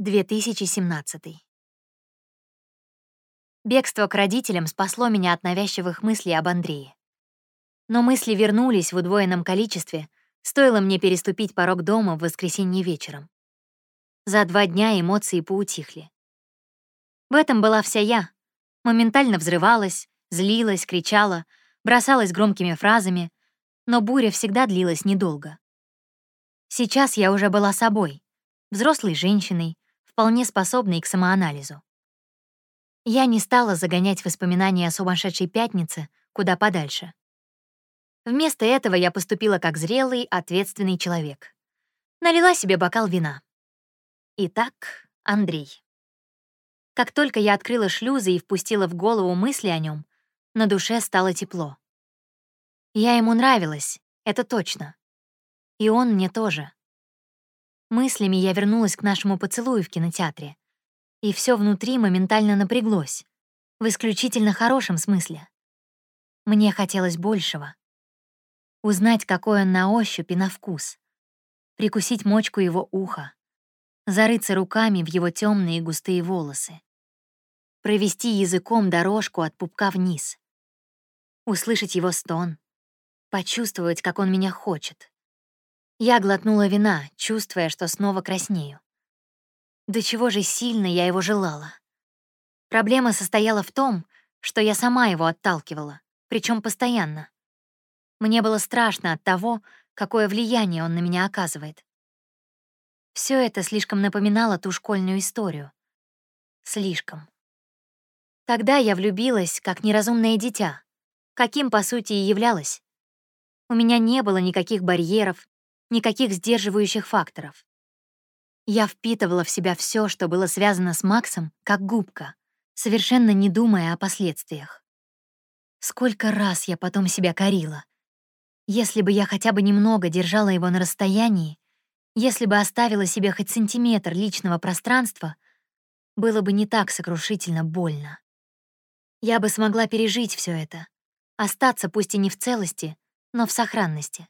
2017. Бегство к родителям спасло меня от навязчивых мыслей об Андрее. Но мысли вернулись в удвоенном количестве, стоило мне переступить порог дома в воскресенье вечером. За два дня эмоции поутихли. В этом была вся я. Моментально взрывалась, злилась, кричала, бросалась громкими фразами, но буря всегда длилась недолго. Сейчас я уже была собой, взрослой женщиной, вполне способной к самоанализу. Я не стала загонять воспоминания о сумасшедшей пятнице куда подальше. Вместо этого я поступила как зрелый, ответственный человек. Налила себе бокал вина. Итак, Андрей. Как только я открыла шлюзы и впустила в голову мысли о нем, на душе стало тепло. Я ему нравилась, это точно. И он мне тоже. Мыслями я вернулась к нашему поцелую в кинотеатре, и все внутри моментально напряглось, в исключительно хорошем смысле. Мне хотелось большего. Узнать, какой он на ощупь и на вкус. Прикусить мочку его уха. Зарыться руками в его темные густые волосы. Провести языком дорожку от пупка вниз. Услышать его стон. Почувствовать, как он меня хочет. Я глотнула вина, чувствуя, что снова краснею. До чего же сильно я его желала. Проблема состояла в том, что я сама его отталкивала, причем постоянно. Мне было страшно от того, какое влияние он на меня оказывает. Все это слишком напоминало ту школьную историю. Слишком. Тогда я влюбилась, как неразумное дитя, каким, по сути, и являлась. У меня не было никаких барьеров, никаких сдерживающих факторов. Я впитывала в себя все, что было связано с Максом, как губка, совершенно не думая о последствиях. Сколько раз я потом себя корила. Если бы я хотя бы немного держала его на расстоянии, если бы оставила себе хоть сантиметр личного пространства, было бы не так сокрушительно больно. Я бы смогла пережить все это, остаться пусть и не в целости, но в сохранности.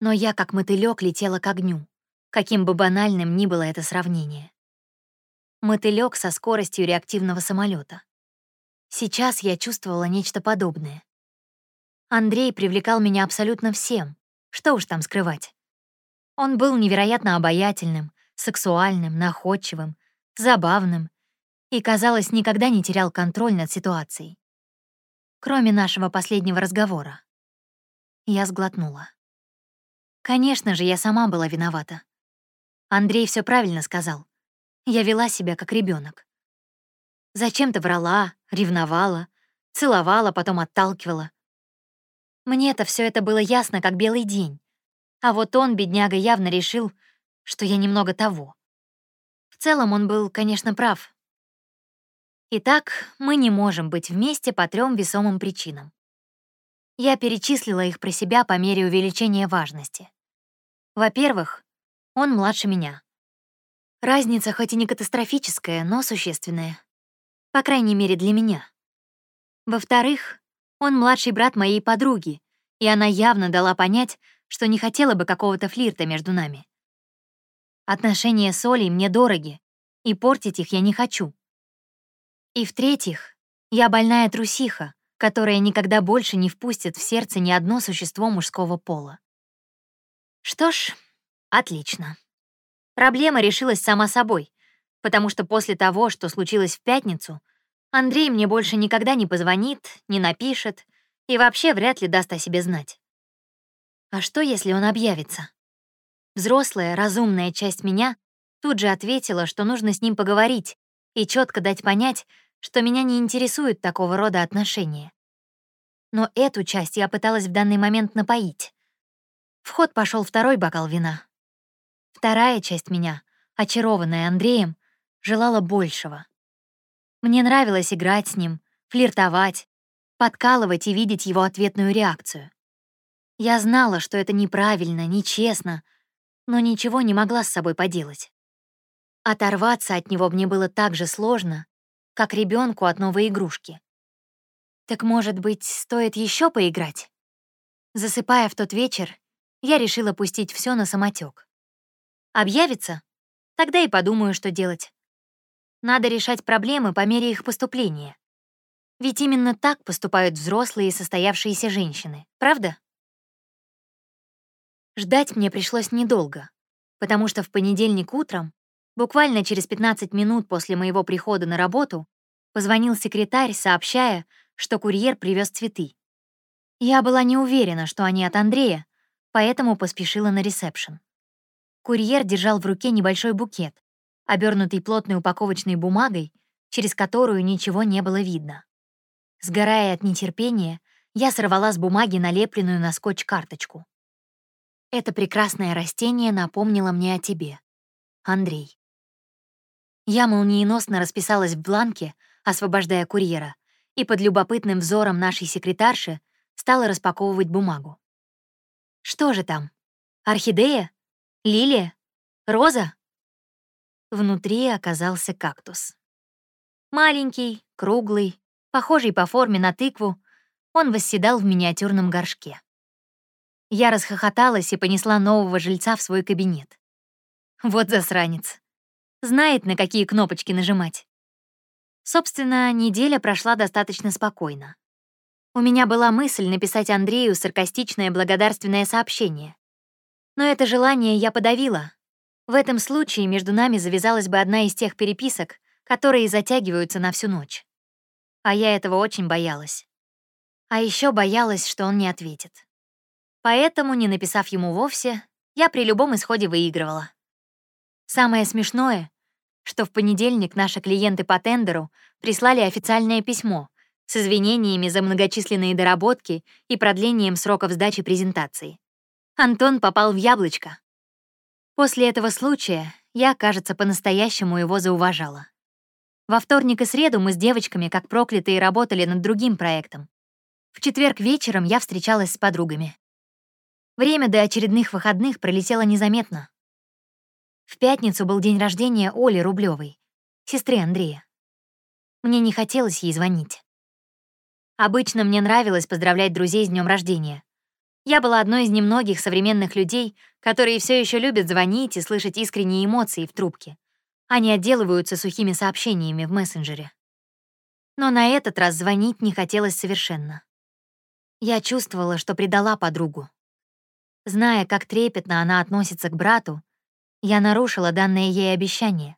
Но я, как мотылёк, летела к огню, каким бы банальным ни было это сравнение. Мотылёк со скоростью реактивного самолета. Сейчас я чувствовала нечто подобное. Андрей привлекал меня абсолютно всем, что уж там скрывать. Он был невероятно обаятельным, сексуальным, находчивым, забавным и, казалось, никогда не терял контроль над ситуацией. Кроме нашего последнего разговора. Я сглотнула. Конечно же, я сама была виновата. Андрей все правильно сказал. Я вела себя как ребенок. Зачем-то врала, ревновала, целовала, потом отталкивала. Мне-то все это было ясно, как белый день. А вот он, бедняга, явно решил, что я немного того. В целом он был, конечно, прав. Итак, мы не можем быть вместе по трем весомым причинам. Я перечислила их про себя по мере увеличения важности. Во-первых, он младше меня. Разница хоть и не катастрофическая, но существенная. По крайней мере, для меня. Во-вторых, он младший брат моей подруги, и она явно дала понять, что не хотела бы какого-то флирта между нами. Отношения с Олей мне дороги, и портить их я не хочу. И в-третьих, я больная трусиха, которая никогда больше не впустит в сердце ни одно существо мужского пола. Что ж, отлично. Проблема решилась сама собой, потому что после того, что случилось в пятницу, Андрей мне больше никогда не позвонит, не напишет и вообще вряд ли даст о себе знать. А что, если он объявится? Взрослая, разумная часть меня тут же ответила, что нужно с ним поговорить и четко дать понять, что меня не интересуют такого рода отношения. Но эту часть я пыталась в данный момент напоить. В ход пошел второй бокал вина. Вторая часть меня, очарованная Андреем, желала большего. Мне нравилось играть с ним, флиртовать, подкалывать и видеть его ответную реакцию. Я знала, что это неправильно, нечестно, но ничего не могла с собой поделать. Оторваться от него мне было так же сложно, как ребенку от новой игрушки. Так, может быть, стоит еще поиграть? Засыпая в тот вечер, я решила пустить все на самотек. Объявится? Тогда и подумаю, что делать. Надо решать проблемы по мере их поступления. Ведь именно так поступают взрослые и состоявшиеся женщины, правда? Ждать мне пришлось недолго, потому что в понедельник утром, буквально через 15 минут после моего прихода на работу, позвонил секретарь, сообщая, что курьер привез цветы. Я была не уверена, что они от Андрея, поэтому поспешила на ресепшн. Курьер держал в руке небольшой букет, обернутый плотной упаковочной бумагой, через которую ничего не было видно. Сгорая от нетерпения, я сорвала с бумаги налепленную на скотч карточку. Это прекрасное растение напомнило мне о тебе. Андрей. Я молниеносно расписалась в бланке, освобождая курьера, и под любопытным взором нашей секретарши стала распаковывать бумагу. Что же там? Орхидея? Лилия? Роза? Внутри оказался кактус. Маленький, круглый, похожий по форме на тыкву, он восседал в миниатюрном горшке. Я расхохоталась и понесла нового жильца в свой кабинет. Вот засранец. Знает, на какие кнопочки нажимать. Собственно, неделя прошла достаточно спокойно. У меня была мысль написать Андрею саркастичное благодарственное сообщение. Но это желание я подавила. В этом случае между нами завязалась бы одна из тех переписок, которые затягиваются на всю ночь а я этого очень боялась. А еще боялась, что он не ответит. Поэтому, не написав ему вовсе, я при любом исходе выигрывала. Самое смешное, что в понедельник наши клиенты по тендеру прислали официальное письмо с извинениями за многочисленные доработки и продлением сроков сдачи презентации. Антон попал в яблочко. После этого случая я, кажется, по-настоящему его зауважала. Во вторник и среду мы с девочками, как проклятые, работали над другим проектом. В четверг вечером я встречалась с подругами. Время до очередных выходных пролетело незаметно. В пятницу был день рождения Оли Рублевой, сестры Андрея. Мне не хотелось ей звонить. Обычно мне нравилось поздравлять друзей с днем рождения. Я была одной из немногих современных людей, которые все еще любят звонить и слышать искренние эмоции в трубке. Они отделываются сухими сообщениями в мессенджере. Но на этот раз звонить не хотелось совершенно. Я чувствовала, что предала подругу. Зная, как трепетно она относится к брату, я нарушила данное ей обещание.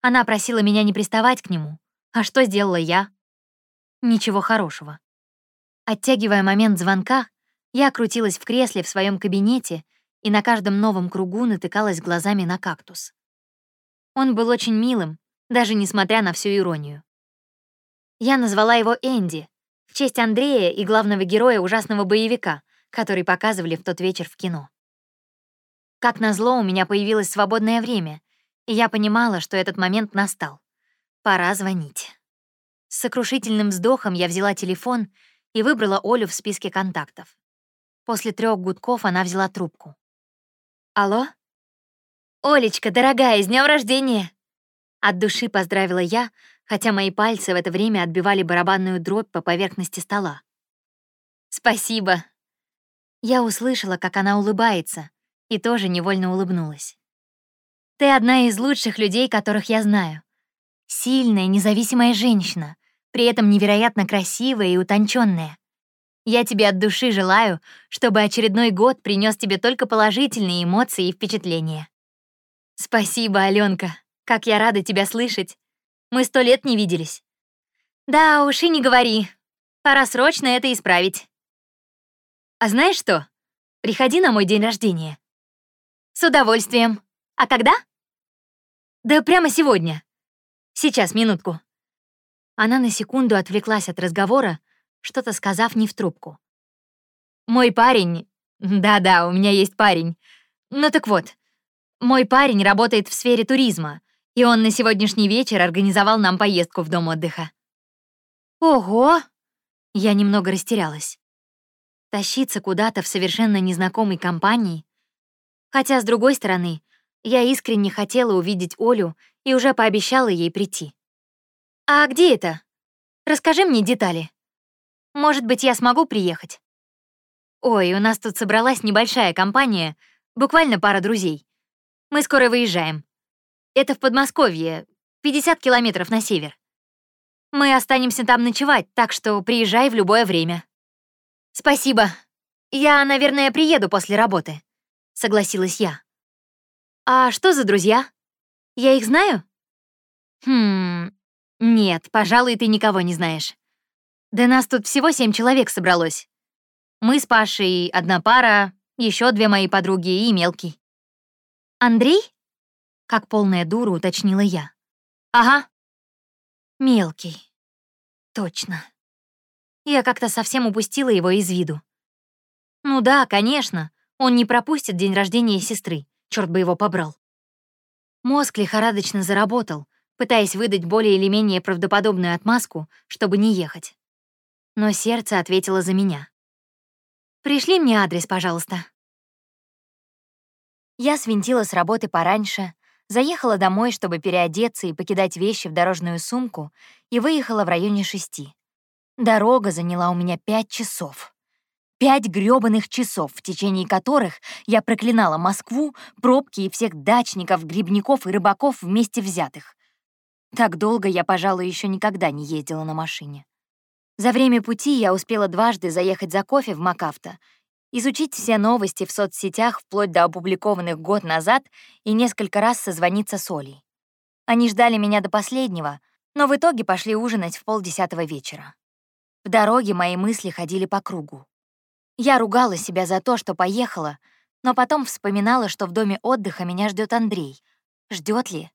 Она просила меня не приставать к нему. А что сделала я? Ничего хорошего. Оттягивая момент звонка, я крутилась в кресле в своем кабинете и на каждом новом кругу натыкалась глазами на кактус. Он был очень милым, даже несмотря на всю иронию. Я назвала его Энди, в честь Андрея и главного героя ужасного боевика, который показывали в тот вечер в кино. Как назло, у меня появилось свободное время, и я понимала, что этот момент настал. Пора звонить. С сокрушительным вздохом я взяла телефон и выбрала Олю в списке контактов. После трех гудков она взяла трубку. «Алло?» «Олечка, дорогая, с днем рождения!» От души поздравила я, хотя мои пальцы в это время отбивали барабанную дробь по поверхности стола. «Спасибо!» Я услышала, как она улыбается, и тоже невольно улыбнулась. «Ты одна из лучших людей, которых я знаю. Сильная, независимая женщина, при этом невероятно красивая и утонченная. Я тебе от души желаю, чтобы очередной год принес тебе только положительные эмоции и впечатления. Спасибо, Аленка. Как я рада тебя слышать. Мы сто лет не виделись. Да уж и не говори. Пора срочно это исправить. А знаешь что? Приходи на мой день рождения. С удовольствием. А когда? Да прямо сегодня. Сейчас, минутку. Она на секунду отвлеклась от разговора, что-то сказав не в трубку. Мой парень... Да-да, у меня есть парень. Ну так вот, мой парень работает в сфере туризма, и он на сегодняшний вечер организовал нам поездку в дом отдыха. Ого! Я немного растерялась. Тащиться куда-то в совершенно незнакомой компании? Хотя, с другой стороны, я искренне хотела увидеть Олю и уже пообещала ей прийти. «А где это? Расскажи мне детали. Может быть, я смогу приехать?» «Ой, у нас тут собралась небольшая компания, буквально пара друзей. Мы скоро выезжаем. Это в Подмосковье, 50 километров на север. Мы останемся там ночевать, так что приезжай в любое время». «Спасибо. Я, наверное, приеду после работы», — согласилась я. «А что за друзья? Я их знаю?» «Хм... Нет, пожалуй, ты никого не знаешь. Да нас тут всего семь человек собралось. Мы с Пашей, одна пара, еще две мои подруги и мелкий. «Андрей?» — как полная дура уточнила я. «Ага». «Мелкий. Точно. Я как-то совсем упустила его из виду. Ну да, конечно, он не пропустит день рождения сестры, черт бы его побрал. Мозг лихорадочно заработал, пытаясь выдать более или менее правдоподобную отмазку, чтобы не ехать. Но сердце ответило за меня. «Пришли мне адрес, пожалуйста». Я свинтила с работы пораньше, заехала домой, чтобы переодеться и покидать вещи в дорожную сумку, и выехала в районе шести. Дорога заняла у меня пять часов. Пять грёбаных часов, в течение которых я проклинала Москву, пробки и всех дачников, грибников и рыбаков вместе взятых. Так долго я, пожалуй, еще никогда не ездила на машине. За время пути я успела дважды заехать за кофе в МакАвто изучить все новости в соцсетях вплоть до опубликованных год назад и несколько раз созвониться с Олей. Они ждали меня до последнего, но в итоге пошли ужинать в полдесятого вечера. В дороге мои мысли ходили по кругу. Я ругала себя за то, что поехала, но потом вспоминала, что в доме отдыха меня ждет Андрей. Ждет ли?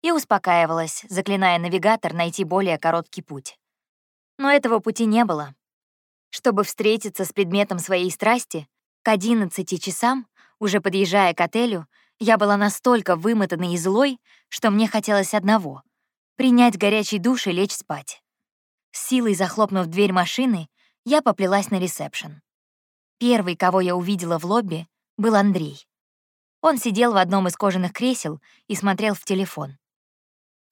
И успокаивалась, заклиная навигатор найти более короткий путь. Но этого пути не было. Чтобы встретиться с предметом своей страсти, к 11 часам, уже подъезжая к отелю, я была настолько вымотанной и злой, что мне хотелось одного — принять горячий душ и лечь спать. С силой захлопнув дверь машины, я поплелась на ресепшн. Первый, кого я увидела в лобби, был Андрей. Он сидел в одном из кожаных кресел и смотрел в телефон.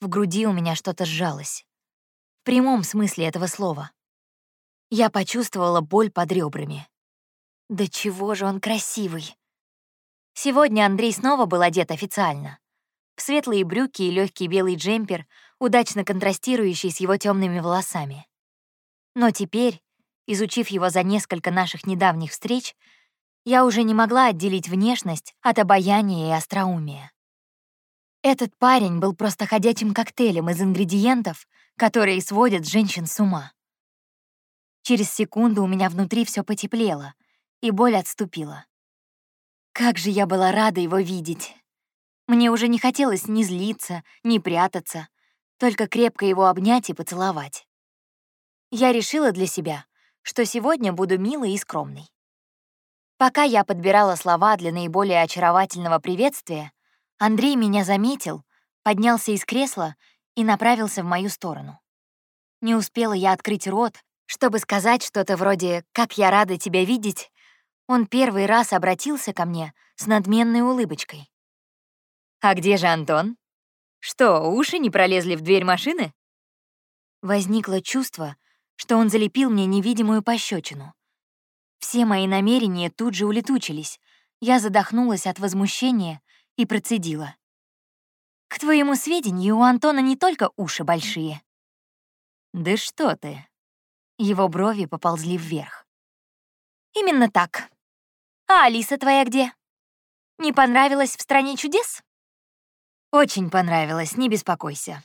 В груди у меня что-то сжалось. В прямом смысле этого слова. Я почувствовала боль под ребрами. Да чего же он красивый! Сегодня Андрей снова был одет официально. В светлые брюки и легкий белый джемпер, удачно контрастирующий с его темными волосами. Но теперь, изучив его за несколько наших недавних встреч, я уже не могла отделить внешность от обаяния и остроумия. Этот парень был просто ходячим коктейлем из ингредиентов, которые сводят женщин с ума. Через секунду у меня внутри все потеплело, и боль отступила. Как же я была рада его видеть. Мне уже не хотелось ни злиться, ни прятаться, только крепко его обнять и поцеловать. Я решила для себя, что сегодня буду милой и скромной. Пока я подбирала слова для наиболее очаровательного приветствия, Андрей меня заметил, поднялся из кресла и направился в мою сторону. Не успела я открыть рот, чтобы сказать что-то вроде «как я рада тебя видеть», он первый раз обратился ко мне с надменной улыбочкой. «А где же Антон? Что, уши не пролезли в дверь машины?» Возникло чувство, что он залепил мне невидимую пощечину. Все мои намерения тут же улетучились. Я задохнулась от возмущения и процедила. «К твоему сведению, у Антона не только уши большие». «Да что ты!» Его брови поползли вверх. «Именно так. А Алиса твоя где? Не понравилась в «Стране чудес»?» «Очень понравилось, не беспокойся.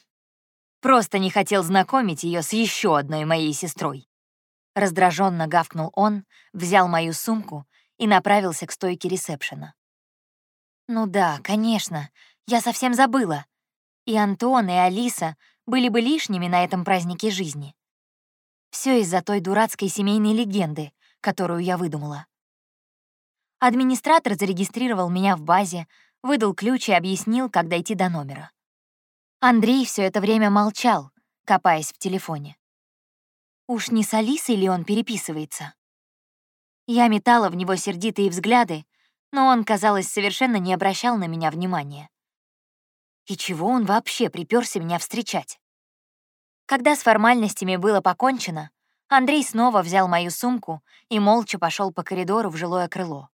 Просто не хотел знакомить ее с еще одной моей сестрой». Раздраженно гавкнул он, взял мою сумку и направился к стойке ресепшена. «Ну да, конечно, я совсем забыла. И Антон, и Алиса были бы лишними на этом празднике жизни. Все из-за той дурацкой семейной легенды, которую я выдумала. Администратор зарегистрировал меня в базе, выдал ключ и объяснил, как дойти до номера. Андрей все это время молчал, копаясь в телефоне. Уж не с Алисой ли он переписывается? Я метала в него сердитые взгляды, но он, казалось, совершенно не обращал на меня внимания. И чего он вообще приперся меня встречать? Когда с формальностями было покончено, Андрей снова взял мою сумку и молча пошел по коридору в жилое крыло.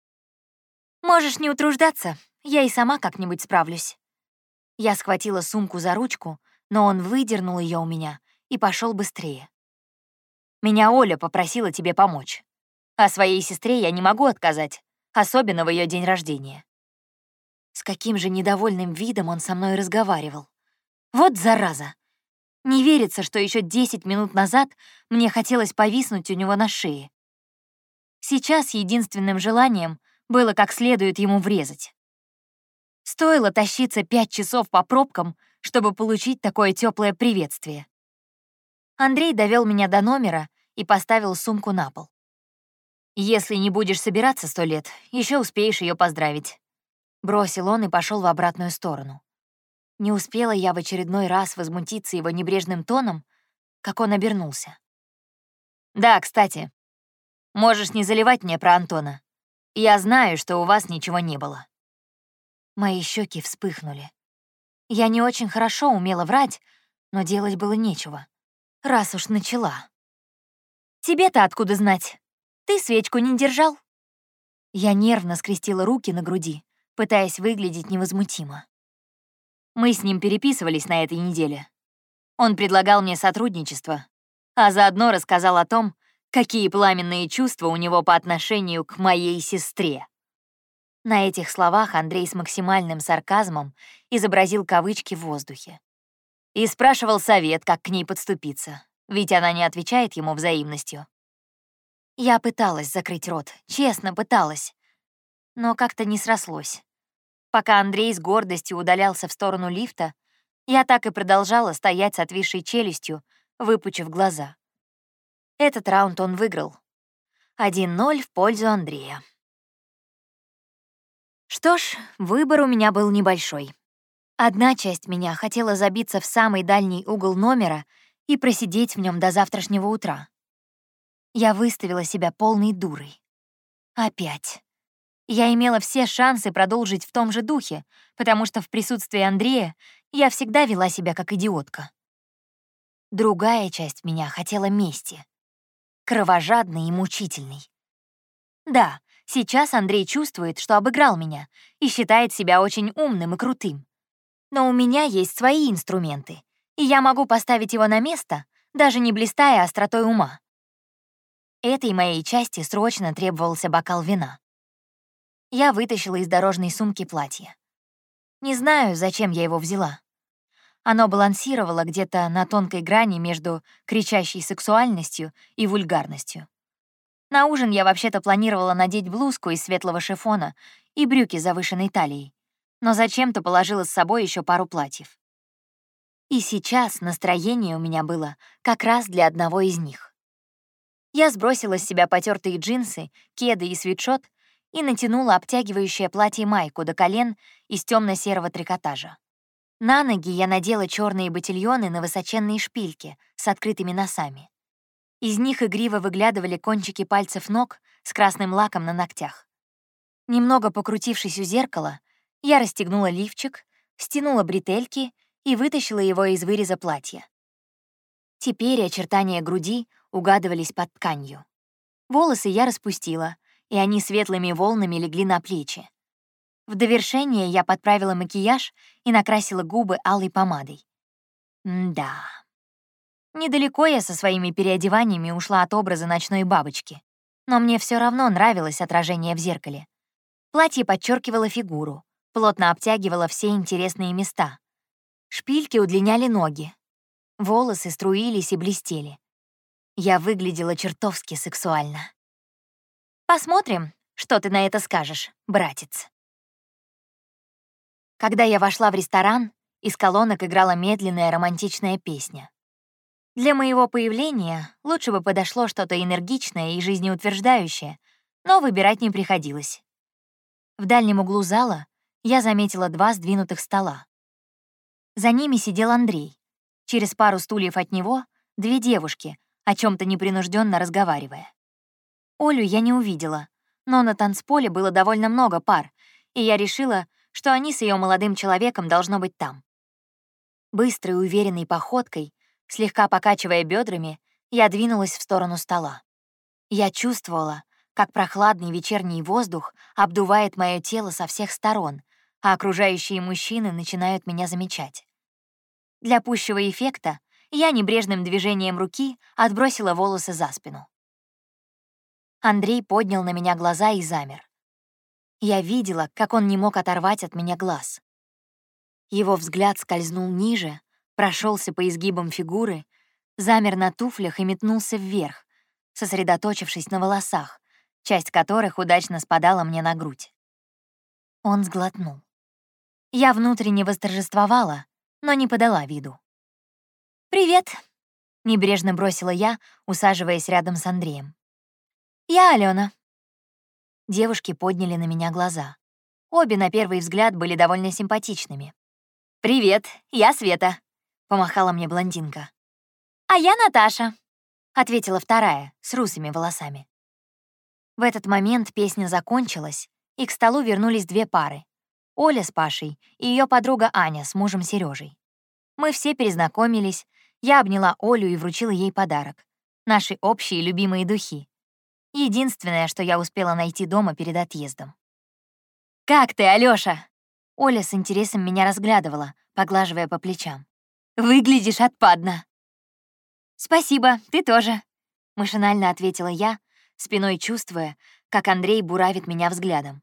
«Можешь не утруждаться, я и сама как-нибудь справлюсь». Я схватила сумку за ручку, но он выдернул ее у меня и пошел быстрее. «Меня Оля попросила тебе помочь. А своей сестре я не могу отказать, особенно в ее день рождения». С каким же недовольным видом он со мной разговаривал. Вот зараза! Не верится, что еще 10 минут назад мне хотелось повиснуть у него на шее. Сейчас единственным желанием было как следует ему врезать. Стоило тащиться пять часов по пробкам, чтобы получить такое теплое приветствие. Андрей довел меня до номера и поставил сумку на пол. «Если не будешь собираться сто лет, еще успеешь ее поздравить», — бросил он и пошел в обратную сторону. Не успела я в очередной раз возмутиться его небрежным тоном, как он обернулся. «Да, кстати, можешь не заливать мне про Антона. Я знаю, что у вас ничего не было». Мои щеки вспыхнули. Я не очень хорошо умела врать, но делать было нечего. Раз уж начала. «Тебе-то откуда знать? Ты свечку не держал?» Я нервно скрестила руки на груди, пытаясь выглядеть невозмутимо. Мы с ним переписывались на этой неделе. Он предлагал мне сотрудничество, а заодно рассказал о том, какие пламенные чувства у него по отношению к моей сестре. На этих словах Андрей с максимальным сарказмом изобразил кавычки в воздухе. И спрашивал совет, как к ней подступиться, ведь она не отвечает ему взаимностью. Я пыталась закрыть рот, честно пыталась, но как-то не срослось. Пока Андрей с гордостью удалялся в сторону лифта, я так и продолжала стоять с отвисшей челюстью, выпучив глаза. Этот раунд он выиграл. 1-0 в пользу Андрея. Что ж, выбор у меня был небольшой. Одна часть меня хотела забиться в самый дальний угол номера и просидеть в нем до завтрашнего утра. Я выставила себя полной дурой. Опять. Я имела все шансы продолжить в том же духе, потому что в присутствии Андрея я всегда вела себя как идиотка. Другая часть меня хотела мести. Кровожадной и мучительной. Да, сейчас Андрей чувствует, что обыграл меня и считает себя очень умным и крутым. Но у меня есть свои инструменты, и я могу поставить его на место, даже не блистая остротой ума. Этой моей части срочно требовался бокал вина я вытащила из дорожной сумки платье. Не знаю, зачем я его взяла. Оно балансировало где-то на тонкой грани между кричащей сексуальностью и вульгарностью. На ужин я вообще-то планировала надеть блузку из светлого шифона и брюки завышенной талией, но зачем-то положила с собой еще пару платьев. И сейчас настроение у меня было как раз для одного из них. Я сбросила с себя потертые джинсы, кеды и свитшот и натянула обтягивающее платье-майку до колен из темно серого трикотажа. На ноги я надела черные ботильоны на высоченные шпильки с открытыми носами. Из них игриво выглядывали кончики пальцев ног с красным лаком на ногтях. Немного покрутившись у зеркала, я расстегнула лифчик, стянула бретельки и вытащила его из выреза платья. Теперь очертания груди угадывались под тканью. Волосы я распустила, и они светлыми волнами легли на плечи. В довершение я подправила макияж и накрасила губы алой помадой. да. Недалеко я со своими переодеваниями ушла от образа ночной бабочки, но мне все равно нравилось отражение в зеркале. Платье подчеркивало фигуру, плотно обтягивало все интересные места. Шпильки удлиняли ноги. Волосы струились и блестели. Я выглядела чертовски сексуально. Посмотрим, что ты на это скажешь, братец. Когда я вошла в ресторан, из колонок играла медленная романтичная песня. Для моего появления лучше бы подошло что-то энергичное и жизнеутверждающее, но выбирать не приходилось. В дальнем углу зала я заметила два сдвинутых стола. За ними сидел Андрей. Через пару стульев от него — две девушки, о чем то непринужденно разговаривая. Олю я не увидела, но на танцполе было довольно много пар, и я решила, что они с ее молодым человеком должно быть там. Быстрой уверенной походкой, слегка покачивая бедрами, я двинулась в сторону стола. Я чувствовала, как прохладный вечерний воздух обдувает мое тело со всех сторон, а окружающие мужчины начинают меня замечать. Для пущего эффекта я небрежным движением руки отбросила волосы за спину. Андрей поднял на меня глаза и замер. Я видела, как он не мог оторвать от меня глаз. Его взгляд скользнул ниже, прошелся по изгибам фигуры, замер на туфлях и метнулся вверх, сосредоточившись на волосах, часть которых удачно спадала мне на грудь. Он сглотнул. Я внутренне восторжествовала, но не подала виду. «Привет», — небрежно бросила я, усаживаясь рядом с Андреем. «Я Алена». Девушки подняли на меня глаза. Обе на первый взгляд были довольно симпатичными. «Привет, я Света», — помахала мне блондинка. «А я Наташа», — ответила вторая, с русыми волосами. В этот момент песня закончилась, и к столу вернулись две пары — Оля с Пашей и ее подруга Аня с мужем Сережей. Мы все перезнакомились, я обняла Олю и вручила ей подарок. Наши общие любимые духи. Единственное, что я успела найти дома перед отъездом. «Как ты, Алёша?» Оля с интересом меня разглядывала, поглаживая по плечам. «Выглядишь отпадно». «Спасибо, ты тоже», — машинально ответила я, спиной чувствуя, как Андрей буравит меня взглядом.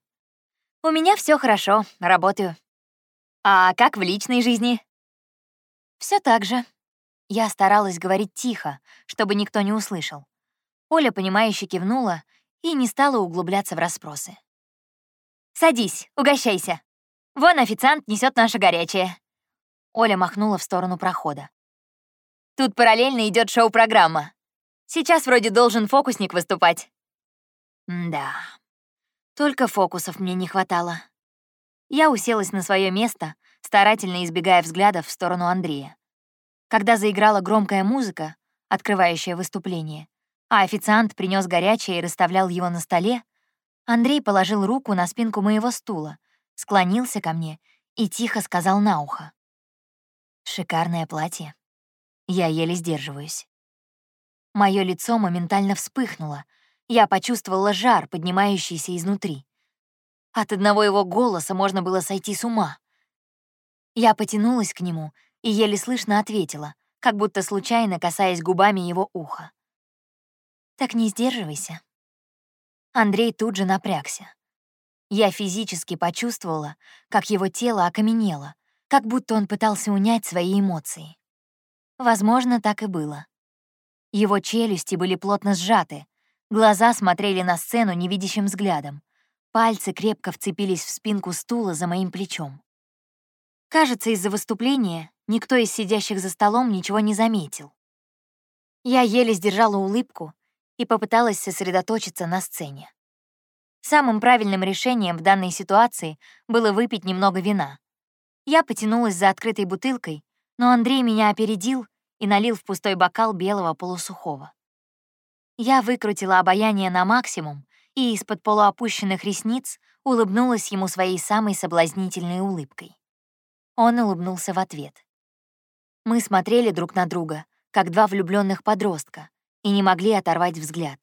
«У меня все хорошо, работаю». «А как в личной жизни?» Все так же», я старалась говорить тихо, чтобы никто не услышал. Оля, понимающе кивнула и не стала углубляться в расспросы. «Садись, угощайся. Вон официант несет наше горячее». Оля махнула в сторону прохода. «Тут параллельно идет шоу-программа. Сейчас вроде должен фокусник выступать». да, только фокусов мне не хватало. Я уселась на свое место, старательно избегая взглядов в сторону Андрея. Когда заиграла громкая музыка, открывающая выступление, а официант принес горячее и расставлял его на столе, Андрей положил руку на спинку моего стула, склонился ко мне и тихо сказал на ухо. «Шикарное платье. Я еле сдерживаюсь». Моё лицо моментально вспыхнуло, я почувствовала жар, поднимающийся изнутри. От одного его голоса можно было сойти с ума. Я потянулась к нему и еле слышно ответила, как будто случайно касаясь губами его уха. «Так не сдерживайся». Андрей тут же напрягся. Я физически почувствовала, как его тело окаменело, как будто он пытался унять свои эмоции. Возможно, так и было. Его челюсти были плотно сжаты, глаза смотрели на сцену невидящим взглядом, пальцы крепко вцепились в спинку стула за моим плечом. Кажется, из-за выступления никто из сидящих за столом ничего не заметил. Я еле сдержала улыбку и попыталась сосредоточиться на сцене. Самым правильным решением в данной ситуации было выпить немного вина. Я потянулась за открытой бутылкой, но Андрей меня опередил и налил в пустой бокал белого полусухого. Я выкрутила обаяние на максимум и из-под полуопущенных ресниц улыбнулась ему своей самой соблазнительной улыбкой. Он улыбнулся в ответ. Мы смотрели друг на друга, как два влюбленных подростка, и не могли оторвать взгляд.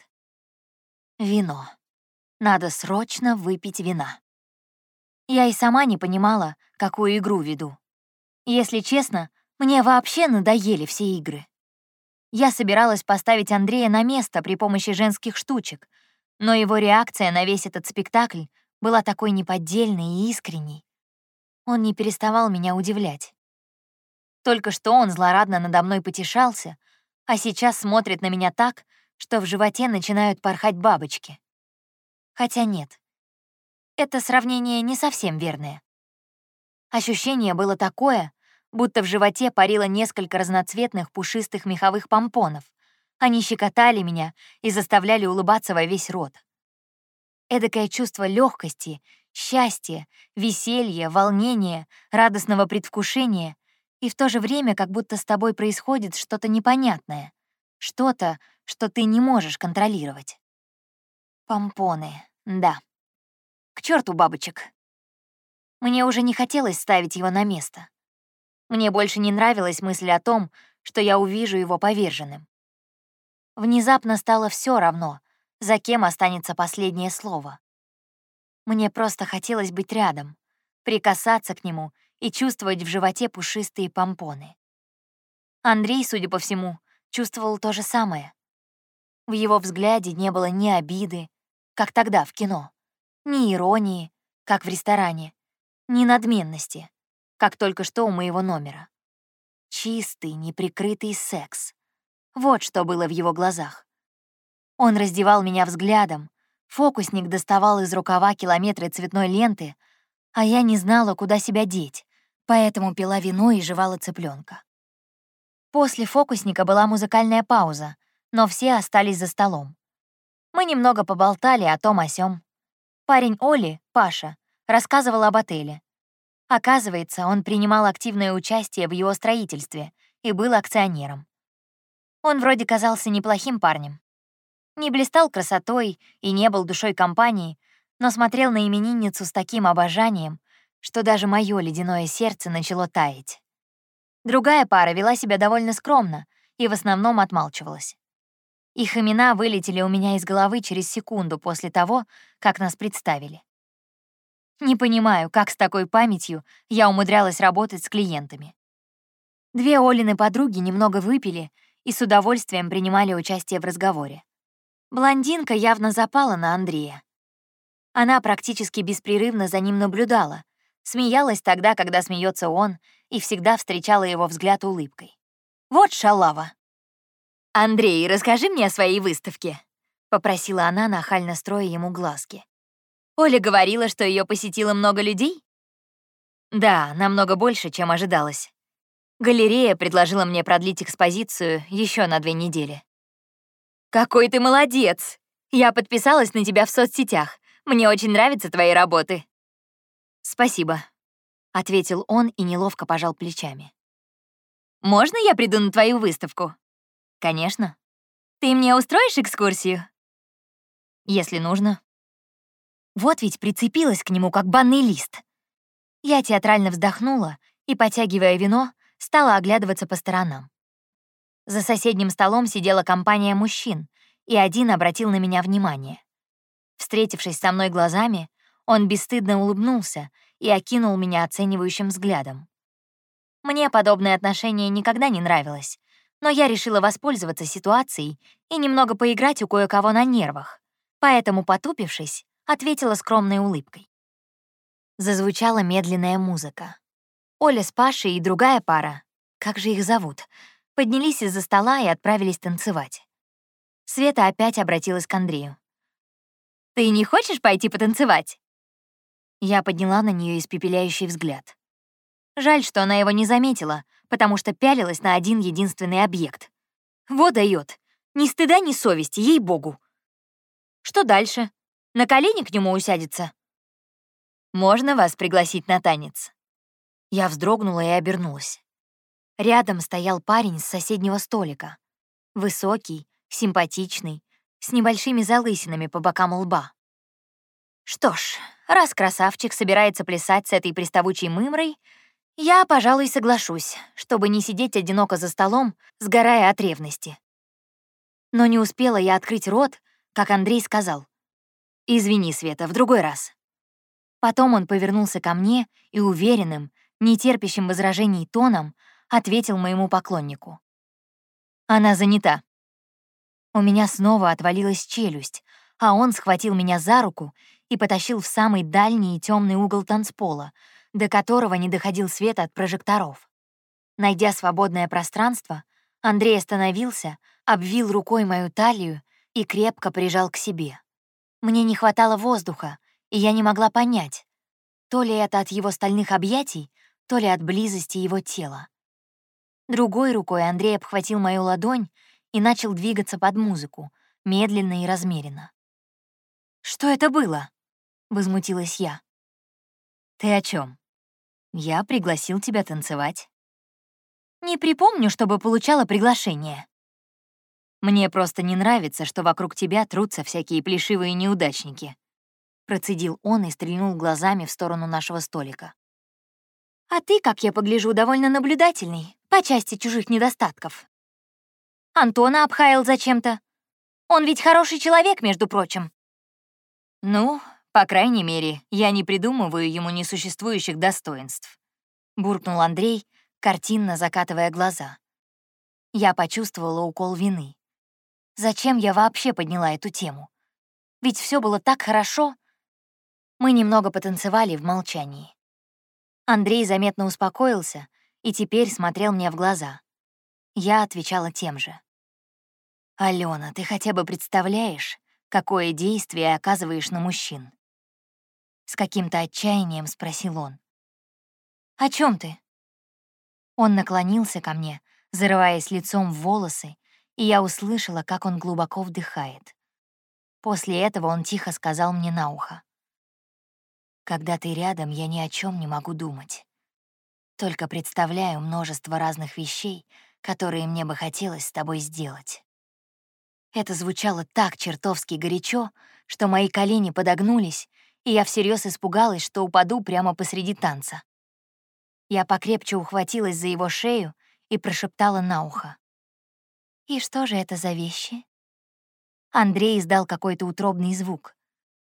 Вино. Надо срочно выпить вина. Я и сама не понимала, какую игру веду. Если честно, мне вообще надоели все игры. Я собиралась поставить Андрея на место при помощи женских штучек, но его реакция на весь этот спектакль была такой неподдельной и искренней. Он не переставал меня удивлять. Только что он злорадно надо мной потешался, а сейчас смотрит на меня так, что в животе начинают порхать бабочки. Хотя нет, это сравнение не совсем верное. Ощущение было такое, будто в животе парило несколько разноцветных пушистых меховых помпонов. Они щекотали меня и заставляли улыбаться во весь рот. Эдакое чувство легкости счастья, веселья, волнения, радостного предвкушения, и в то же время как будто с тобой происходит что-то непонятное, что-то, что ты не можешь контролировать. Помпоны, да. К черту бабочек. Мне уже не хотелось ставить его на место. Мне больше не нравилась мысль о том, что я увижу его поверженным. Внезапно стало все равно, за кем останется последнее слово. Мне просто хотелось быть рядом, прикасаться к нему и чувствовать в животе пушистые помпоны. Андрей, судя по всему, чувствовал то же самое. В его взгляде не было ни обиды, как тогда в кино, ни иронии, как в ресторане, ни надменности, как только что у моего номера. Чистый, неприкрытый секс. Вот что было в его глазах. Он раздевал меня взглядом, фокусник доставал из рукава километры цветной ленты, а я не знала, куда себя деть, поэтому пила вино и жевала цыпленка. После фокусника была музыкальная пауза, но все остались за столом. Мы немного поболтали о том о сём. Парень Оли, Паша, рассказывал об отеле. Оказывается, он принимал активное участие в его строительстве и был акционером. Он вроде казался неплохим парнем. Не блистал красотой и не был душой компании, но смотрел на именинницу с таким обожанием, что даже мое ледяное сердце начало таять. Другая пара вела себя довольно скромно и в основном отмалчивалась. Их имена вылетели у меня из головы через секунду после того, как нас представили. Не понимаю, как с такой памятью я умудрялась работать с клиентами. Две Олины подруги немного выпили и с удовольствием принимали участие в разговоре. Блондинка явно запала на Андрея. Она практически беспрерывно за ним наблюдала, смеялась тогда, когда смеется он, и всегда встречала его взгляд улыбкой. Вот шалава. «Андрей, расскажи мне о своей выставке», — попросила она, нахально строя ему глазки. Оля говорила, что ее посетило много людей? Да, намного больше, чем ожидалось. Галерея предложила мне продлить экспозицию еще на две недели. «Какой ты молодец! Я подписалась на тебя в соцсетях. Мне очень нравятся твои работы». «Спасибо», — ответил он и неловко пожал плечами. «Можно я приду на твою выставку?» «Конечно. Ты мне устроишь экскурсию?» «Если нужно». Вот ведь прицепилась к нему, как банный лист. Я театрально вздохнула и, потягивая вино, стала оглядываться по сторонам. За соседним столом сидела компания мужчин, и один обратил на меня внимание. Встретившись со мной глазами, он бесстыдно улыбнулся и окинул меня оценивающим взглядом. Мне подобное отношение никогда не нравилось, но я решила воспользоваться ситуацией и немного поиграть у кое-кого на нервах. Поэтому, потупившись, ответила скромной улыбкой. Зазвучала медленная музыка. Оля с Пашей и другая пара, как же их зовут, поднялись из-за стола и отправились танцевать. Света опять обратилась к Андрею. «Ты не хочешь пойти потанцевать?» Я подняла на нее испепеляющий взгляд. Жаль, что она его не заметила, потому что пялилась на один единственный объект. Вот дает. Ни стыда, ни совести, ей-богу. Что дальше? На колени к нему усядется. «Можно вас пригласить на танец?» Я вздрогнула и обернулась. Рядом стоял парень с соседнего столика. Высокий, симпатичный, с небольшими залысинами по бокам лба. Что ж, раз красавчик собирается плясать с этой приставучей мымрой, я, пожалуй, соглашусь, чтобы не сидеть одиноко за столом, сгорая от ревности. Но не успела я открыть рот, как Андрей сказал. «Извини, Света, в другой раз». Потом он повернулся ко мне и уверенным, нетерпящим возражений тоном ответил моему поклоннику. «Она занята». У меня снова отвалилась челюсть, а он схватил меня за руку и потащил в самый дальний и темный угол танцпола, до которого не доходил свет от прожекторов. Найдя свободное пространство, Андрей остановился, обвил рукой мою талию и крепко прижал к себе. Мне не хватало воздуха, и я не могла понять, то ли это от его стальных объятий, то ли от близости его тела. Другой рукой Андрей обхватил мою ладонь и начал двигаться под музыку, медленно и размеренно. «Что это было?» — возмутилась я. «Ты о чем? Я пригласил тебя танцевать». «Не припомню, чтобы получала приглашение». Мне просто не нравится, что вокруг тебя трутся всякие плешивые неудачники. Процедил он и стрельнул глазами в сторону нашего столика. А ты, как я погляжу, довольно наблюдательный по части чужих недостатков. Антона обхаял зачем-то. Он ведь хороший человек, между прочим. Ну, По крайней мере, я не придумываю ему несуществующих достоинств. Буркнул Андрей, картинно закатывая глаза. Я почувствовала укол вины. Зачем я вообще подняла эту тему? Ведь все было так хорошо. Мы немного потанцевали в молчании. Андрей заметно успокоился и теперь смотрел мне в глаза. Я отвечала тем же. «Алена, ты хотя бы представляешь, какое действие оказываешь на мужчин?» С каким-то отчаянием спросил он. «О чем ты?» Он наклонился ко мне, зарываясь лицом в волосы, и я услышала, как он глубоко вдыхает. После этого он тихо сказал мне на ухо. «Когда ты рядом, я ни о чем не могу думать. Только представляю множество разных вещей, которые мне бы хотелось с тобой сделать. Это звучало так чертовски горячо, что мои колени подогнулись, и я всерьез испугалась, что упаду прямо посреди танца. Я покрепче ухватилась за его шею и прошептала на ухо. «И что же это за вещи?» Андрей издал какой-то утробный звук.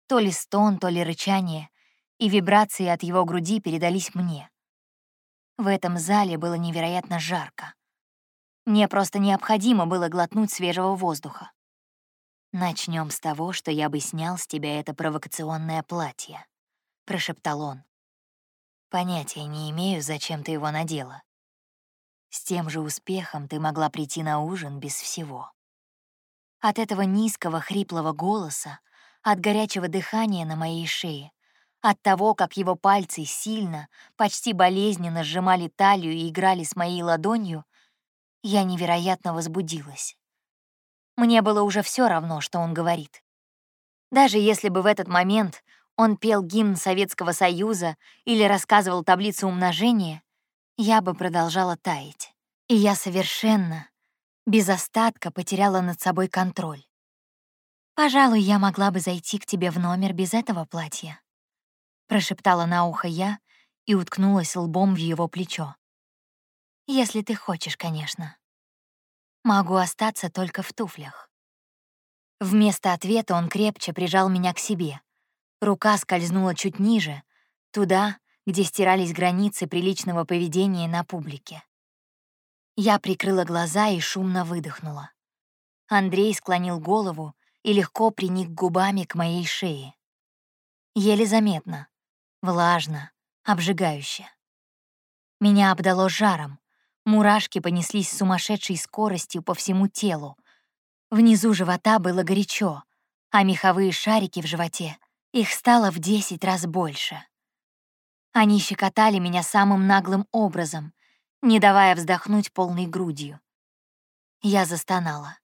То ли стон, то ли рычание, и вибрации от его груди передались мне. В этом зале было невероятно жарко. Мне просто необходимо было глотнуть свежего воздуха. Начнем с того, что я бы снял с тебя это провокационное платье», — прошептал он. «Понятия не имею, зачем ты его надела. С тем же успехом ты могла прийти на ужин без всего». От этого низкого хриплого голоса, от горячего дыхания на моей шее, от того, как его пальцы сильно, почти болезненно сжимали талию и играли с моей ладонью, я невероятно возбудилась. Мне было уже все равно, что он говорит. Даже если бы в этот момент он пел гимн Советского Союза или рассказывал таблицу умножения, я бы продолжала таять. И я совершенно, без остатка потеряла над собой контроль. «Пожалуй, я могла бы зайти к тебе в номер без этого платья», — прошептала на ухо я и уткнулась лбом в его плечо. Если ты хочешь, конечно. Могу остаться только в туфлях. Вместо ответа он крепче прижал меня к себе. Рука скользнула чуть ниже, туда, где стирались границы приличного поведения на публике. Я прикрыла глаза и шумно выдохнула. Андрей склонил голову и легко приник губами к моей шее. Еле заметно, влажно, обжигающе. Меня обдало жаром, Мурашки понеслись с сумасшедшей скоростью по всему телу. Внизу живота было горячо, а меховые шарики в животе, их стало в десять раз больше. Они щекотали меня самым наглым образом, не давая вздохнуть полной грудью. Я застонала.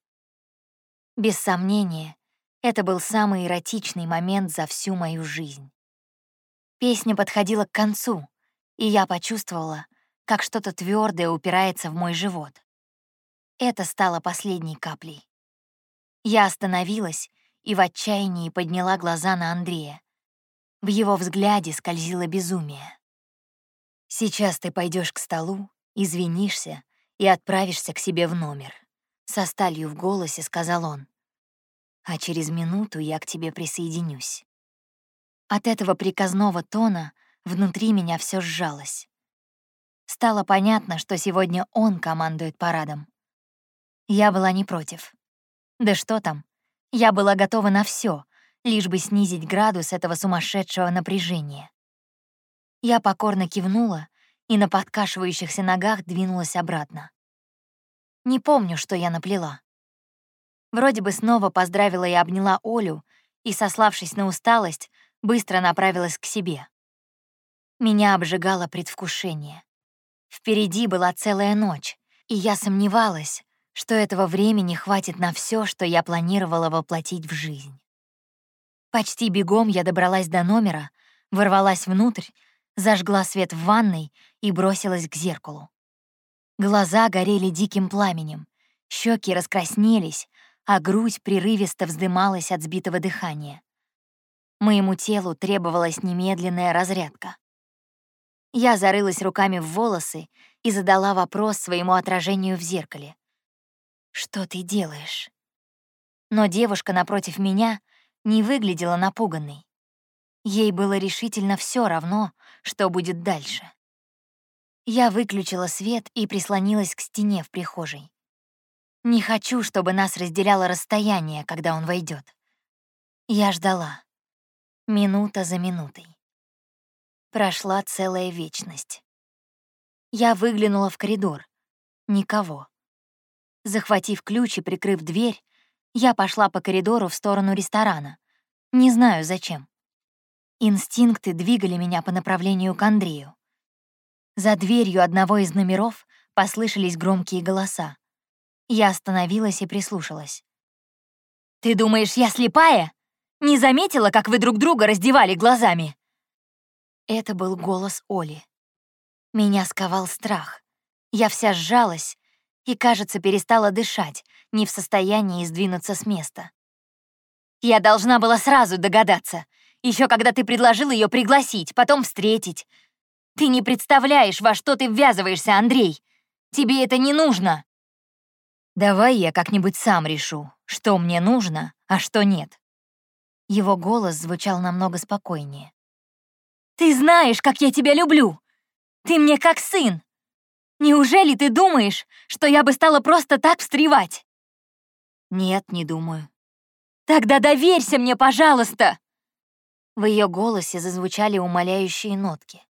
Без сомнения, это был самый эротичный момент за всю мою жизнь. Песня подходила к концу, и я почувствовала, как что-то твердое упирается в мой живот. Это стало последней каплей. Я остановилась и в отчаянии подняла глаза на Андрея. В его взгляде скользило безумие. «Сейчас ты пойдешь к столу, извинишься и отправишься к себе в номер», — со сталью в голосе сказал он. «А через минуту я к тебе присоединюсь». От этого приказного тона внутри меня все сжалось. Стало понятно, что сегодня он командует парадом. Я была не против. Да что там, я была готова на все, лишь бы снизить градус этого сумасшедшего напряжения. Я покорно кивнула и на подкашивающихся ногах двинулась обратно. Не помню, что я наплела. Вроде бы снова поздравила и обняла Олю, и, сославшись на усталость, быстро направилась к себе. Меня обжигало предвкушение. Впереди была целая ночь, и я сомневалась, что этого времени хватит на все, что я планировала воплотить в жизнь. Почти бегом я добралась до номера, ворвалась внутрь, зажгла свет в ванной и бросилась к зеркалу. Глаза горели диким пламенем, щеки раскраснелись, а грудь прерывисто вздымалась от сбитого дыхания. Моему телу требовалась немедленная разрядка. Я зарылась руками в волосы и задала вопрос своему отражению в зеркале. «Что ты делаешь?» Но девушка напротив меня не выглядела напуганной. Ей было решительно все равно, что будет дальше. Я выключила свет и прислонилась к стене в прихожей. Не хочу, чтобы нас разделяло расстояние, когда он войдет. Я ждала. Минута за минутой. Прошла целая вечность. Я выглянула в коридор. Никого. Захватив ключ и прикрыв дверь, я пошла по коридору в сторону ресторана. Не знаю, зачем. Инстинкты двигали меня по направлению к Андрею. За дверью одного из номеров послышались громкие голоса. Я остановилась и прислушалась. «Ты думаешь, я слепая? Не заметила, как вы друг друга раздевали глазами?» Это был голос Оли. Меня сковал страх. Я вся сжалась и, кажется, перестала дышать, не в состоянии сдвинуться с места. Я должна была сразу догадаться, еще когда ты предложил ее пригласить, потом встретить. Ты не представляешь, во что ты ввязываешься, Андрей. Тебе это не нужно. Давай я как-нибудь сам решу, что мне нужно, а что нет. Его голос звучал намного спокойнее. Ты знаешь, как я тебя люблю. Ты мне как сын. Неужели ты думаешь, что я бы стала просто так встревать? Нет, не думаю. Тогда доверься мне, пожалуйста. В ее голосе зазвучали умоляющие нотки.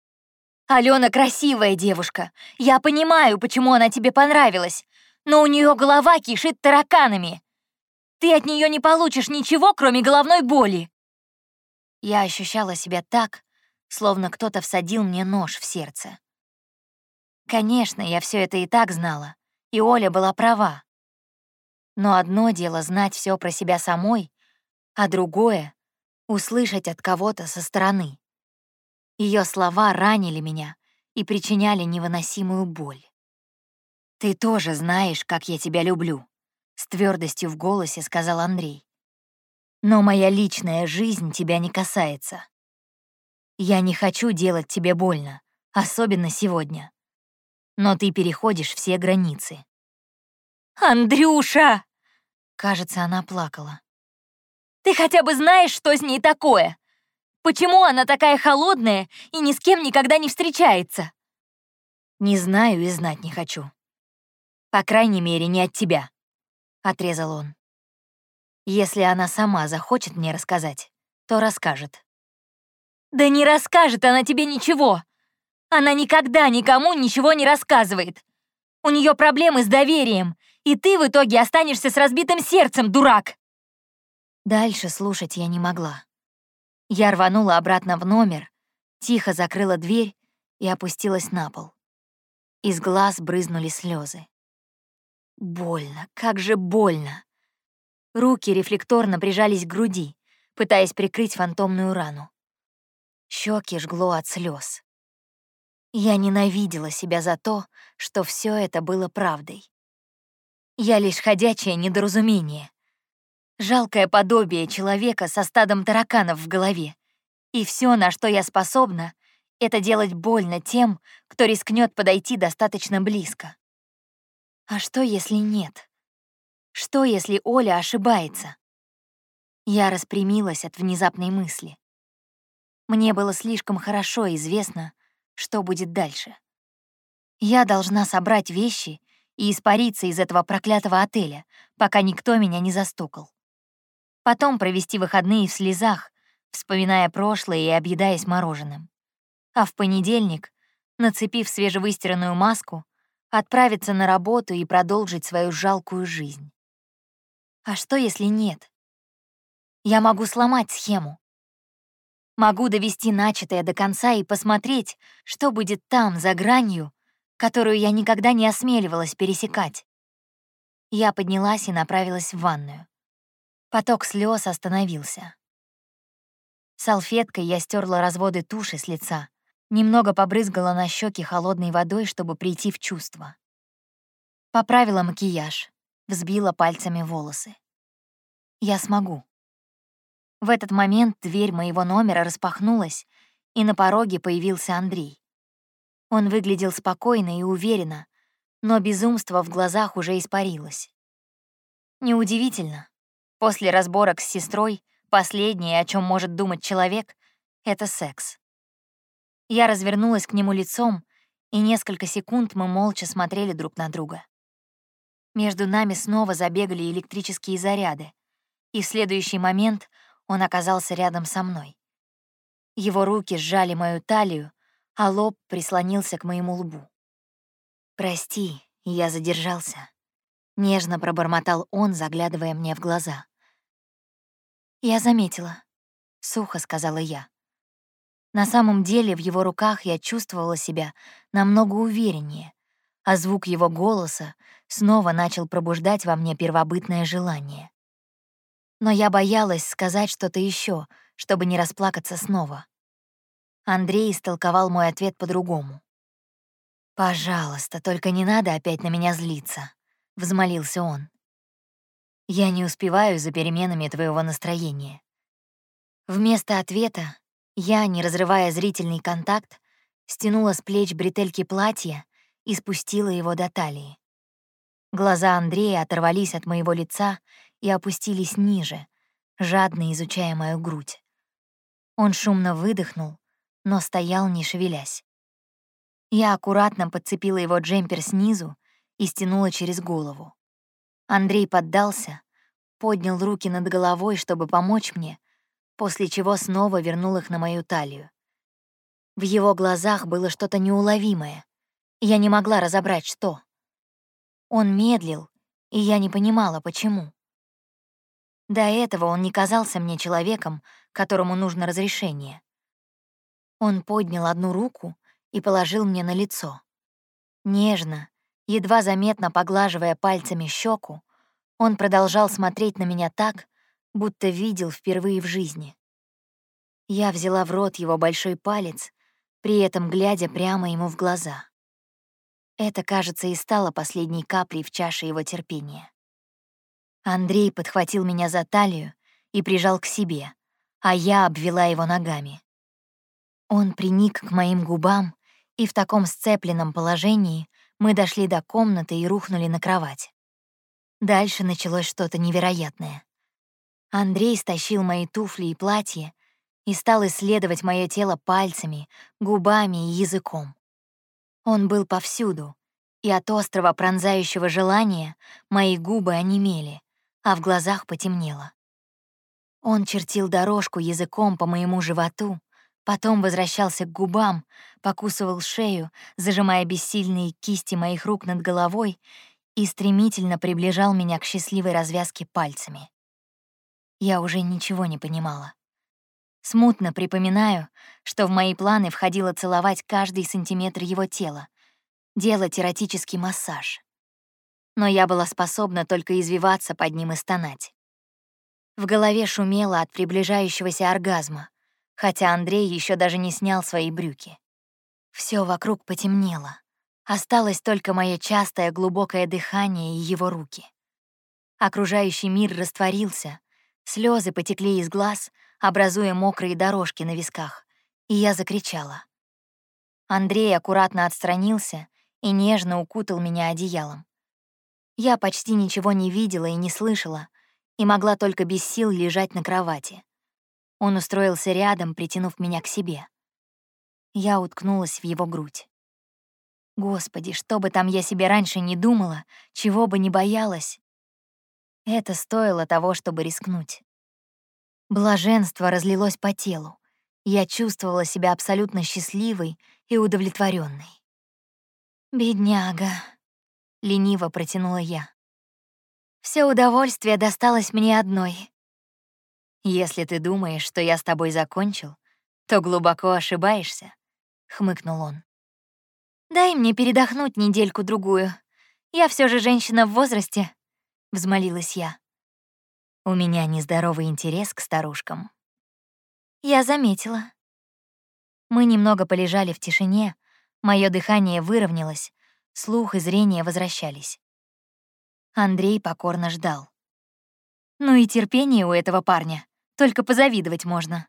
Алена красивая девушка. Я понимаю, почему она тебе понравилась, но у нее голова кишит тараканами. Ты от нее не получишь ничего, кроме головной боли. Я ощущала себя так, словно кто-то всадил мне нож в сердце. Конечно, я все это и так знала, и Оля была права. Но одно дело знать все про себя самой, а другое — услышать от кого-то со стороны. Ее слова ранили меня и причиняли невыносимую боль. «Ты тоже знаешь, как я тебя люблю», — с твердостью в голосе сказал Андрей. «Но моя личная жизнь тебя не касается. Я не хочу делать тебе больно, особенно сегодня. Но ты переходишь все границы». «Андрюша!» Кажется, она плакала. «Ты хотя бы знаешь, что с ней такое? Почему она такая холодная и ни с кем никогда не встречается?» «Не знаю и знать не хочу. По крайней мере, не от тебя», — отрезал он. «Если она сама захочет мне рассказать, то расскажет». «Да не расскажет она тебе ничего. Она никогда никому ничего не рассказывает. У нее проблемы с доверием, и ты в итоге останешься с разбитым сердцем, дурак!» Дальше слушать я не могла. Я рванула обратно в номер, тихо закрыла дверь и опустилась на пол. Из глаз брызнули слезы. Больно, как же больно. Руки рефлекторно прижались к груди, пытаясь прикрыть фантомную рану. Щеки жгло от слез. Я ненавидела себя за то, что все это было правдой. Я лишь ходячее недоразумение, Жалкое подобие человека со стадом тараканов в голове. И все, на что я способна, это делать больно тем, кто рискнет подойти достаточно близко. А что, если нет? Что, если Оля ошибается? Я распрямилась от внезапной мысли. Мне было слишком хорошо известно, что будет дальше. Я должна собрать вещи и испариться из этого проклятого отеля, пока никто меня не застукал потом провести выходные в слезах, вспоминая прошлое и объедаясь мороженым. А в понедельник, нацепив свежевыстиранную маску, отправиться на работу и продолжить свою жалкую жизнь. А что, если нет? Я могу сломать схему. Могу довести начатое до конца и посмотреть, что будет там, за гранью, которую я никогда не осмеливалась пересекать. Я поднялась и направилась в ванную. Поток слез остановился. Салфеткой я стерла разводы туши с лица, немного побрызгала на щеки холодной водой, чтобы прийти в чувство. Поправила макияж, взбила пальцами волосы. Я смогу. В этот момент дверь моего номера распахнулась, и на пороге появился Андрей. Он выглядел спокойно и уверенно, но безумство в глазах уже испарилось. Неудивительно. После разборок с сестрой последнее, о чем может думать человек, — это секс. Я развернулась к нему лицом, и несколько секунд мы молча смотрели друг на друга. Между нами снова забегали электрические заряды, и в следующий момент он оказался рядом со мной. Его руки сжали мою талию, а лоб прислонился к моему лбу. «Прости, я задержался», — нежно пробормотал он, заглядывая мне в глаза. «Я заметила», — сухо сказала я. На самом деле в его руках я чувствовала себя намного увереннее, а звук его голоса снова начал пробуждать во мне первобытное желание. Но я боялась сказать что-то еще, чтобы не расплакаться снова. Андрей истолковал мой ответ по-другому. «Пожалуйста, только не надо опять на меня злиться», — взмолился он. «Я не успеваю за переменами твоего настроения». Вместо ответа я, не разрывая зрительный контакт, стянула с плеч бретельки платья и спустила его до талии. Глаза Андрея оторвались от моего лица и опустились ниже, жадно изучая мою грудь. Он шумно выдохнул, но стоял, не шевелясь. Я аккуратно подцепила его джемпер снизу и стянула через голову. Андрей поддался, поднял руки над головой, чтобы помочь мне, после чего снова вернул их на мою талию. В его глазах было что-то неуловимое. Я не могла разобрать, что. Он медлил, и я не понимала, почему. До этого он не казался мне человеком, которому нужно разрешение. Он поднял одну руку и положил мне на лицо. Нежно, едва заметно поглаживая пальцами щеку, он продолжал смотреть на меня так, будто видел впервые в жизни. Я взяла в рот его большой палец, при этом глядя прямо ему в глаза. Это, кажется, и стало последней каплей в чаше его терпения. Андрей подхватил меня за талию и прижал к себе, а я обвела его ногами. Он приник к моим губам, и в таком сцепленном положении мы дошли до комнаты и рухнули на кровать. Дальше началось что-то невероятное. Андрей стащил мои туфли и платье и стал исследовать мое тело пальцами, губами и языком. Он был повсюду, и от острого пронзающего желания мои губы онемели, а в глазах потемнело. Он чертил дорожку языком по моему животу, Потом возвращался к губам, покусывал шею, зажимая бессильные кисти моих рук над головой и стремительно приближал меня к счастливой развязке пальцами. Я уже ничего не понимала. Смутно припоминаю, что в мои планы входило целовать каждый сантиметр его тела, делать эротический массаж. Но я была способна только извиваться под ним и стонать. В голове шумело от приближающегося оргазма, хотя Андрей еще даже не снял свои брюки. Все вокруг потемнело. Осталось только мое частое глубокое дыхание и его руки. Окружающий мир растворился, слезы потекли из глаз, образуя мокрые дорожки на висках, и я закричала. Андрей аккуратно отстранился и нежно укутал меня одеялом. Я почти ничего не видела и не слышала, и могла только без сил лежать на кровати. Он устроился рядом, притянув меня к себе. Я уткнулась в его грудь. Господи, что бы там я себе раньше не думала, чего бы не боялась. Это стоило того, чтобы рискнуть. Блаженство разлилось по телу. Я чувствовала себя абсолютно счастливой и удовлетворенной. «Бедняга», — лениво протянула я. Все удовольствие досталось мне одной. «Если ты думаешь, что я с тобой закончил, то глубоко ошибаешься», — хмыкнул он. «Дай мне передохнуть недельку-другую. Я все же женщина в возрасте», — взмолилась я. «У меня нездоровый интерес к старушкам». Я заметила. Мы немного полежали в тишине, мое дыхание выровнялось, слух и зрение возвращались. Андрей покорно ждал. Ну и терпение у этого парня. Только позавидовать можно.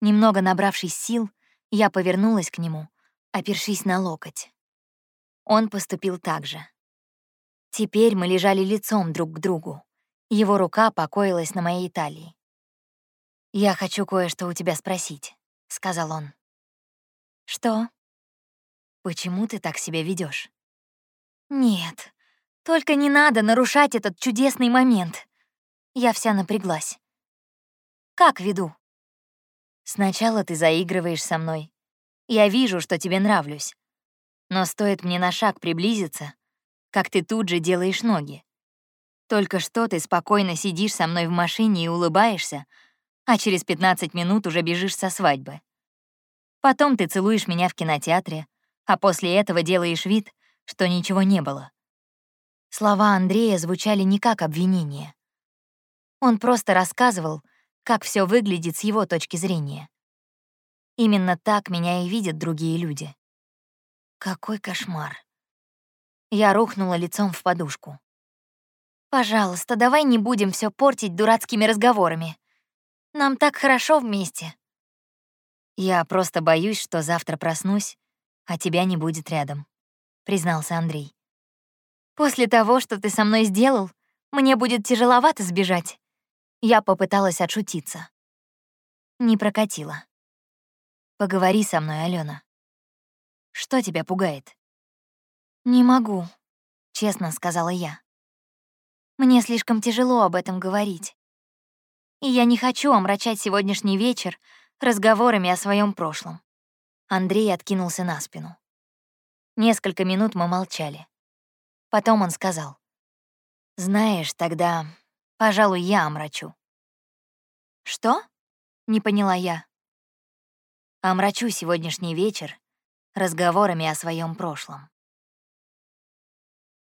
Немного набравшись сил, я повернулась к нему, опершись на локоть. Он поступил так же. Теперь мы лежали лицом друг к другу. Его рука покоилась на моей талии. «Я хочу кое-что у тебя спросить», — сказал он. «Что?» «Почему ты так себя ведешь? «Нет, только не надо нарушать этот чудесный момент». Я вся напряглась. «Как веду?» «Сначала ты заигрываешь со мной. Я вижу, что тебе нравлюсь. Но стоит мне на шаг приблизиться, как ты тут же делаешь ноги. Только что ты спокойно сидишь со мной в машине и улыбаешься, а через 15 минут уже бежишь со свадьбы. Потом ты целуешь меня в кинотеатре, а после этого делаешь вид, что ничего не было. Слова Андрея звучали не как обвинение. Он просто рассказывал, как все выглядит с его точки зрения. Именно так меня и видят другие люди. Какой кошмар. Я рухнула лицом в подушку. «Пожалуйста, давай не будем все портить дурацкими разговорами. Нам так хорошо вместе. Я просто боюсь, что завтра проснусь, а тебя не будет рядом, признался Андрей. После того, что ты со мной сделал, мне будет тяжеловато сбежать. Я попыталась отшутиться. Не прокатило. Поговори со мной, Алена. Что тебя пугает? Не могу, честно сказала я. Мне слишком тяжело об этом говорить. И я не хочу омрачать сегодняшний вечер разговорами о своем прошлом. Андрей откинулся на спину. Несколько минут мы молчали. Потом он сказал. «Знаешь, тогда, пожалуй, я омрачу». «Что?» — не поняла я. «Омрачу сегодняшний вечер разговорами о своем прошлом».